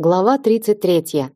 Глава 33.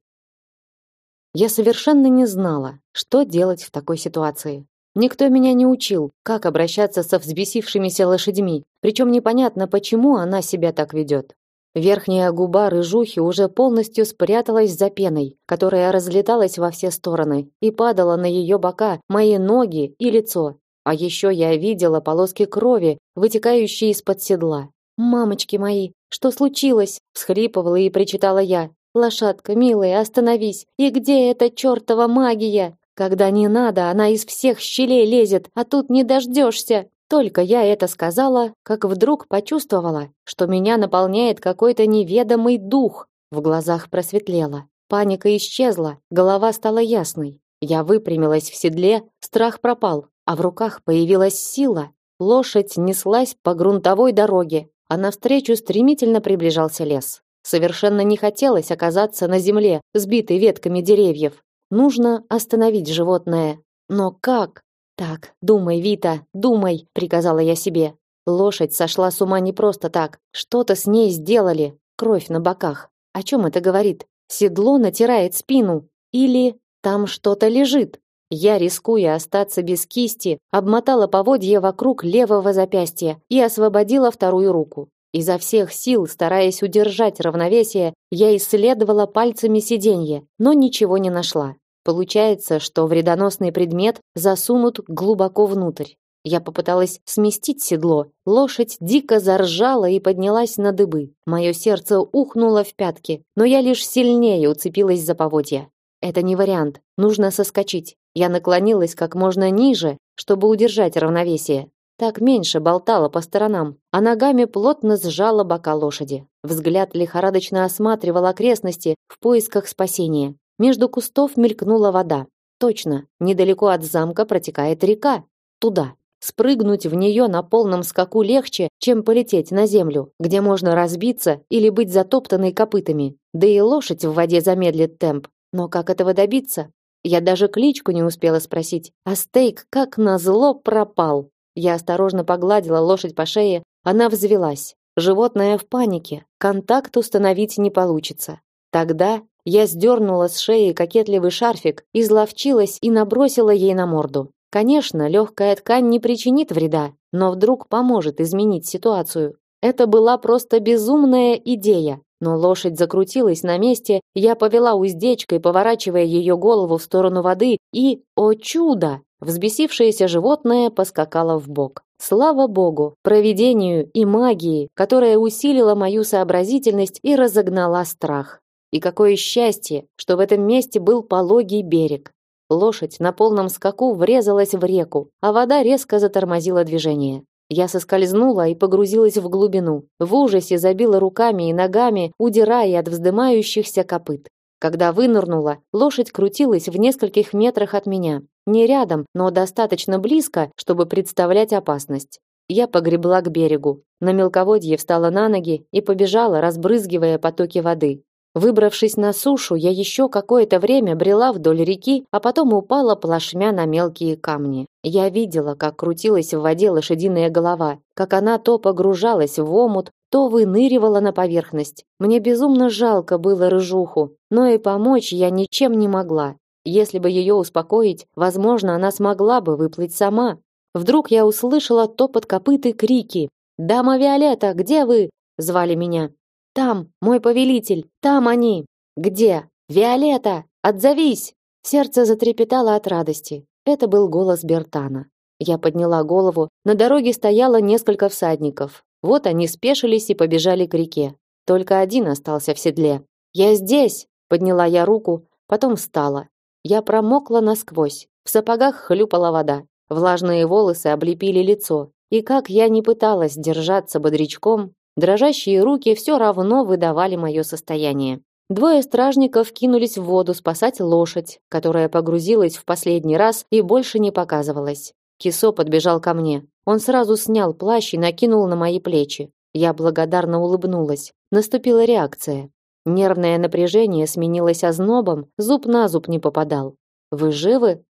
Я совершенно не знала, что делать в такой ситуации. Никто меня не учил, как обращаться со взбесившимися лошадьми, причем непонятно, почему она себя так ведет. Верхняя губа рыжухи уже полностью спряталась за пеной, которая разлеталась во все стороны и падала на ее бока, мои ноги и лицо. А еще я видела полоски крови, вытекающие из-под седла. Мамочки мои, что случилось? всхлипывала и причитала я. Лошадка, милая, остановись. И где эта чёртова магия? Когда не надо, она из всех щелей лезет, а тут не дождёшься. Только я это сказала, как вдруг почувствовала, что меня наполняет какой-то неведомый дух. В глазах просветлело. Паника исчезла, голова стала ясной. Я выпрямилась в седле, страх пропал, а в руках появилась сила. Лошадь неслась по грунтовой дороге, а навстречу стремительно приближался лес. Совершенно не хотелось оказаться на земле, сбитой ветками деревьев. Нужно остановить животное. Но как? Так, думай, Вита, думай, приказала я себе. Лошадь сошла с ума не просто так. Что-то с ней сделали. Кровь на боках. О чем это говорит? Седло натирает спину или там что-то лежит? Я, рискуя остаться без кисти, обмотала поводье вокруг левого запястья и освободила вторую руку. Изо всех сил, стараясь удержать равновесие, я исследовала пальцами сиденье, но ничего не нашла. Получается, что вредоносный предмет засунут глубоко внутрь. Я попыталась сместить седло. Лошадь дико заржала и поднялась на дыбы. Мое сердце ухнуло в пятки, но я лишь сильнее уцепилась за поводья. Это не вариант. Нужно соскочить. Я наклонилась как можно ниже, чтобы удержать равновесие. Так меньше болтала по сторонам, а ногами плотно сжала бока лошади. Взгляд лихорадочно осматривал окрестности в поисках спасения. Между кустов мелькнула вода. Точно, недалеко от замка протекает река. Туда. Спрыгнуть в нее на полном скаку легче, чем полететь на землю, где можно разбиться или быть затоптанной копытами. Да и лошадь в воде замедлит темп. Но как этого добиться? Я даже кличку не успела спросить, а стейк как назло пропал. Я осторожно погладила лошадь по шее, она взвилась. Животное в панике, контакт установить не получится. Тогда я сдернула с шеи кокетливый шарфик, изловчилась и набросила ей на морду. Конечно, легкая ткань не причинит вреда, но вдруг поможет изменить ситуацию. Это была просто безумная идея. Но лошадь закрутилась на месте, я повела уздечкой, поворачивая ее голову в сторону воды, и, о чудо, взбесившееся животное поскакало в бок. Слава богу, провидению и магии, которая усилила мою сообразительность и разогнала страх. И какое счастье, что в этом месте был пологий берег. Лошадь на полном скаку врезалась в реку, а вода резко затормозила движение. Я соскользнула и погрузилась в глубину. В ужасе забила руками и ногами, удирая от вздымающихся копыт. Когда вынырнула, лошадь крутилась в нескольких метрах от меня. Не рядом, но достаточно близко, чтобы представлять опасность. Я погребла к берегу. На мелководье встала на ноги и побежала, разбрызгивая потоки воды. Выбравшись на сушу, я еще какое-то время брела вдоль реки, а потом упала плашмя на мелкие камни. Я видела, как крутилась в воде лошадиная голова, как она то погружалась в омут, то выныривала на поверхность. Мне безумно жалко было рыжуху, но и помочь я ничем не могла. Если бы ее успокоить, возможно, она смогла бы выплыть сама. Вдруг я услышала топот копыт и крики. «Дама Виолетта, где вы?» — звали меня. Там, мой повелитель, там они. Где? Виолетта, отзовись. Сердце затрепетало от радости. Это был голос Бертана. Я подняла голову. На дороге стояло несколько всадников. Вот они спешились и побежали к реке. Только один остался в седле. Я здесь, подняла я руку, потом встала. Я промокла насквозь. В сапогах хлюпала вода. Влажные волосы облепили лицо. И как я не пыталась держаться бодрячком, Дрожащие руки все равно выдавали мое состояние. Двое стражников кинулись в воду спасать лошадь, которая погрузилась в последний раз и больше не показывалась. Кисо подбежал ко мне. Он сразу снял плащ и накинул на мои плечи. Я благодарно улыбнулась. Наступила реакция. Нервное напряжение сменилось ознобом, зуб на зуб не попадал. Вы живы?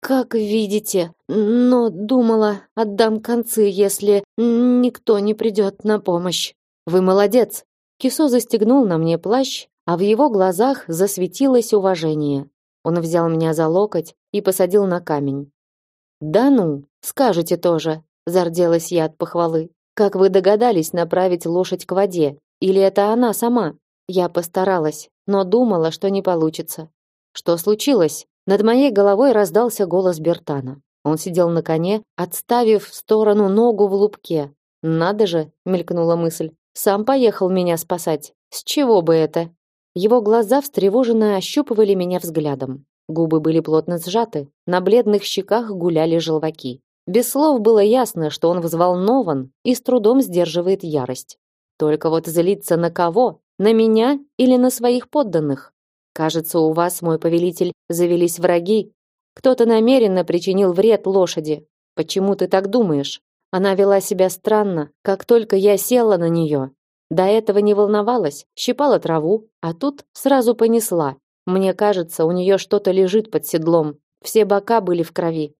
Как видите, но думала, отдам концы, если никто не придет на помощь. Вы молодец. Кисо застегнул на мне плащ, а в его глазах засветилось уважение. Он взял меня за локоть и посадил на камень. Да ну, скажете тоже, зарделась я от похвалы. Как вы догадались направить лошадь к воде? Или это она сама? Я постаралась, но думала, что не получится. Что случилось? Над моей головой раздался голос Бертана. Он сидел на коне, отставив в сторону ногу в лупке. Надо же, мелькнула мысль. Сам поехал меня спасать. С чего бы это? Его глаза встревоженно ощупывали меня взглядом. Губы были плотно сжаты, на бледных щеках гуляли желваки. Без слов было ясно, что он взволнован и с трудом сдерживает ярость. Только вот злиться на кого? На меня или на своих подданных? Кажется, у вас, мой повелитель, завелись враги. Кто-то намеренно причинил вред лошади. Почему ты так думаешь? Она вела себя странно, как только я села на нее. До этого не волновалась, щипала траву, а тут сразу понесла. Мне кажется, у нее что-то лежит под седлом. Все бока были в крови.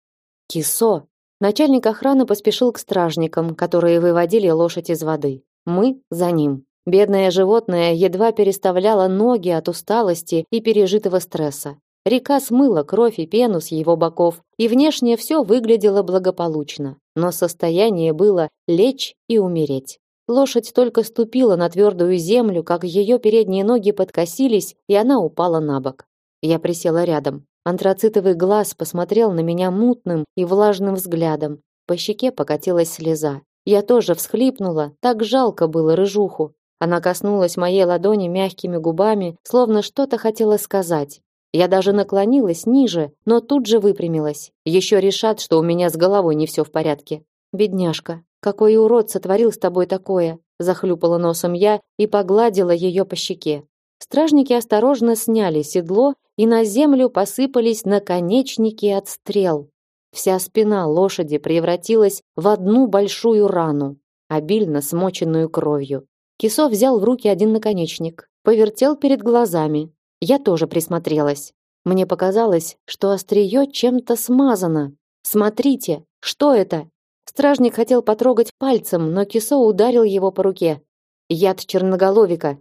Кисо. Начальник охраны поспешил к стражникам, которые выводили лошадь из воды. Мы за ним. Бедное животное едва переставляло ноги от усталости и пережитого стресса. Река смыла кровь и пену с его боков, и внешне все выглядело благополучно, но состояние было лечь и умереть. Лошадь только ступила на твердую землю, как ее передние ноги подкосились, и она упала на бок. Я присела рядом. Антрацитовый глаз посмотрел на меня мутным и влажным взглядом. По щеке покатилась слеза. Я тоже всхлипнула, так жалко было рыжуху. Она коснулась моей ладони мягкими губами, словно что-то хотела сказать. Я даже наклонилась ниже, но тут же выпрямилась. Еще решат, что у меня с головой не все в порядке. Бедняжка, какой урод сотворил с тобой такое? Захлюпала носом я и погладила ее по щеке. Стражники осторожно сняли седло, и на землю посыпались наконечники от стрел. Вся спина лошади превратилась в одну большую рану, обильно смоченную кровью. Кисо взял в руки один наконечник, повертел перед глазами. Я тоже присмотрелась. Мне показалось, что острие чем-то смазано. Смотрите, что это? Стражник хотел потрогать пальцем, но Кисо ударил его по руке. Яд черноголовика.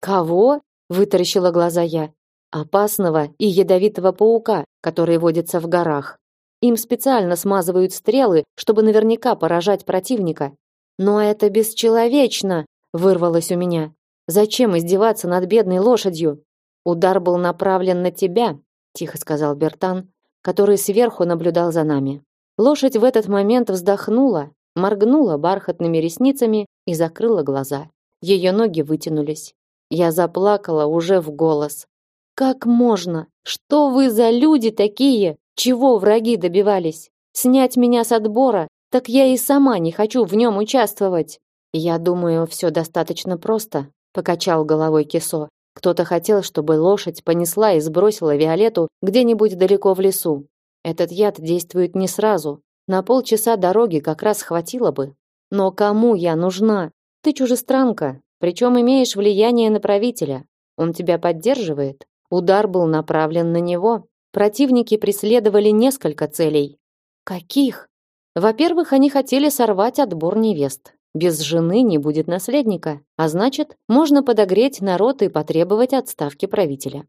Кого? вытаращила глаза я. Опасного и ядовитого паука, который водится в горах. Им специально смазывают стрелы, чтобы наверняка поражать противника. Но это бесчеловечно, вырвалось у меня. Зачем издеваться над бедной лошадью? Удар был направлен на тебя, тихо сказал Бертан, который сверху наблюдал за нами. Лошадь в этот момент вздохнула, моргнула бархатными ресницами и закрыла глаза. Ее ноги вытянулись. Я заплакала уже в голос. Как можно? Что вы за люди такие? Чего враги добивались? Снять меня с отбора? Так я и сама не хочу в нем участвовать. Я думаю, все достаточно просто, покачал головой Кисо. Кто-то хотел, чтобы лошадь понесла и сбросила Виолетту где-нибудь далеко в лесу. Этот яд действует не сразу. На полчаса дороги как раз хватило бы. Но кому я нужна? Ты чужестранка, причем имеешь влияние на правителя. Он тебя поддерживает. Удар был направлен на него. Противники преследовали несколько целей. Каких? Во-первых, они хотели сорвать отбор невест. Без жены не будет наследника, а значит, можно подогреть народ и потребовать отставки правителя.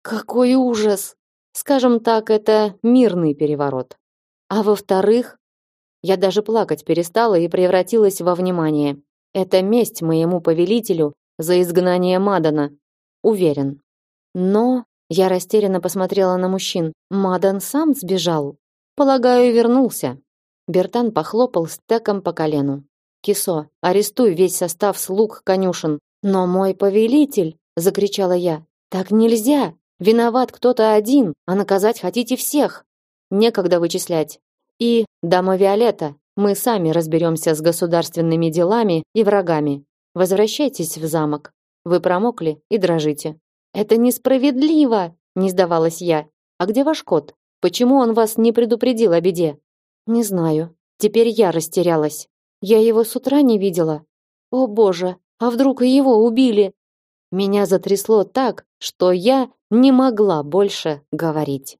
Какой ужас! Скажем так, это мирный переворот. А во-вторых, я даже плакать перестала и превратилась во внимание. Это месть моему повелителю за изгнание Мадана. Уверен. Но я растерянно посмотрела на мужчин. Мадан сам сбежал. Полагаю, вернулся. Бертан похлопал стеком по колену. Кисо, арестуй весь состав слуг конюшен. Но мой повелитель, закричала я. Так нельзя. Виноват кто-то один, а наказать хотите всех. Некогда вычислять. И, дама Виолетта, мы сами разберемся с государственными делами и врагами. Возвращайтесь в замок. Вы промокли и дрожите. Это несправедливо, не сдавалась я. А где ваш кот? Почему он вас не предупредил о беде? Не знаю. Теперь я растерялась. Я его с утра не видела. О, боже, а вдруг и его убили? Меня затрясло так, что я не могла больше говорить.